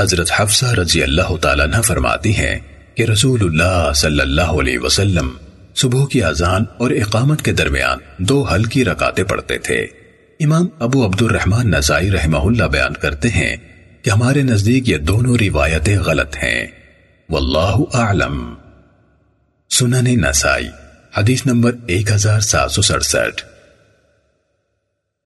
حضرت حفظہ رضی اللہ تعالیٰ نہ فرماتی ہیں کہ رسول اللہ صلی اللہ علیہ وسلم صبح کی اذان اور اقامت کے درمیان دو ہلکی رکاتیں پڑھتے تھے۔ امام ابو عبد الرحمن نسائی رحمہ اللہ بیان کرتے ہیں کہ ہمارے نزدیک یہ دونوں روایتیں غلط ہیں۔ واللہ اعلم۔ سنن نسائی، حدیث نمبر ایک ہزار سات سو سڑسٹھ۔